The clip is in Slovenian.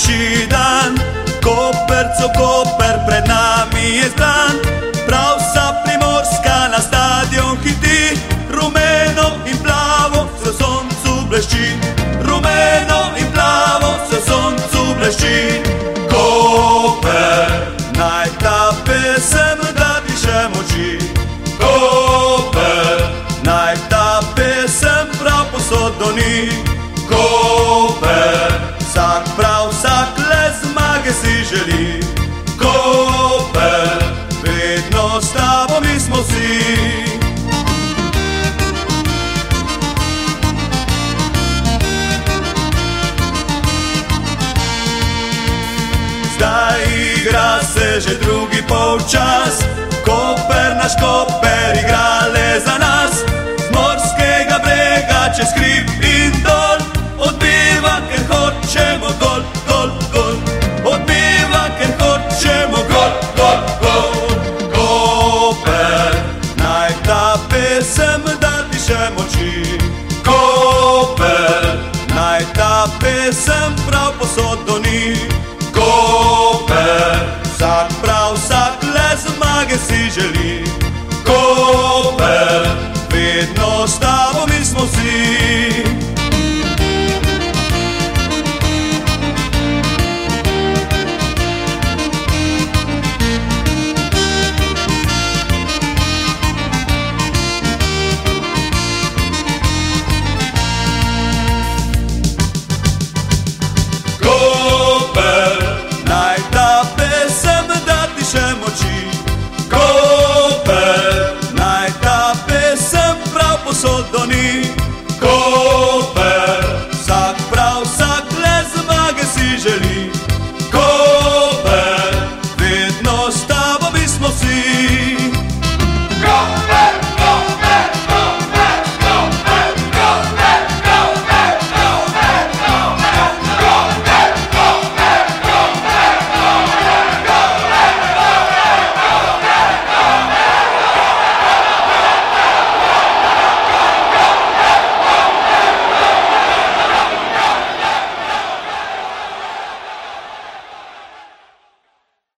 najlepši dan. Koperco, koper pred nami je zdan, prav vsa primorska na stadion hiti, rumeno in plavo se soncu blešči, rumeno in plavo se soncu blešči. Koper, naj ta pesem da diše moči. Koper, naj ta pesem prav posodoni. Koper, vsak prav, vsak le zmage si želi. Koper, vedno s tabo mi smo vsi. Zdaj igra se že drugi polčas, koper naš koper ta pesem da diše moči. Koper, naj ta pesem prav posodoni. Koper, vsak prav, vsak le zmage si želi. Koper, naj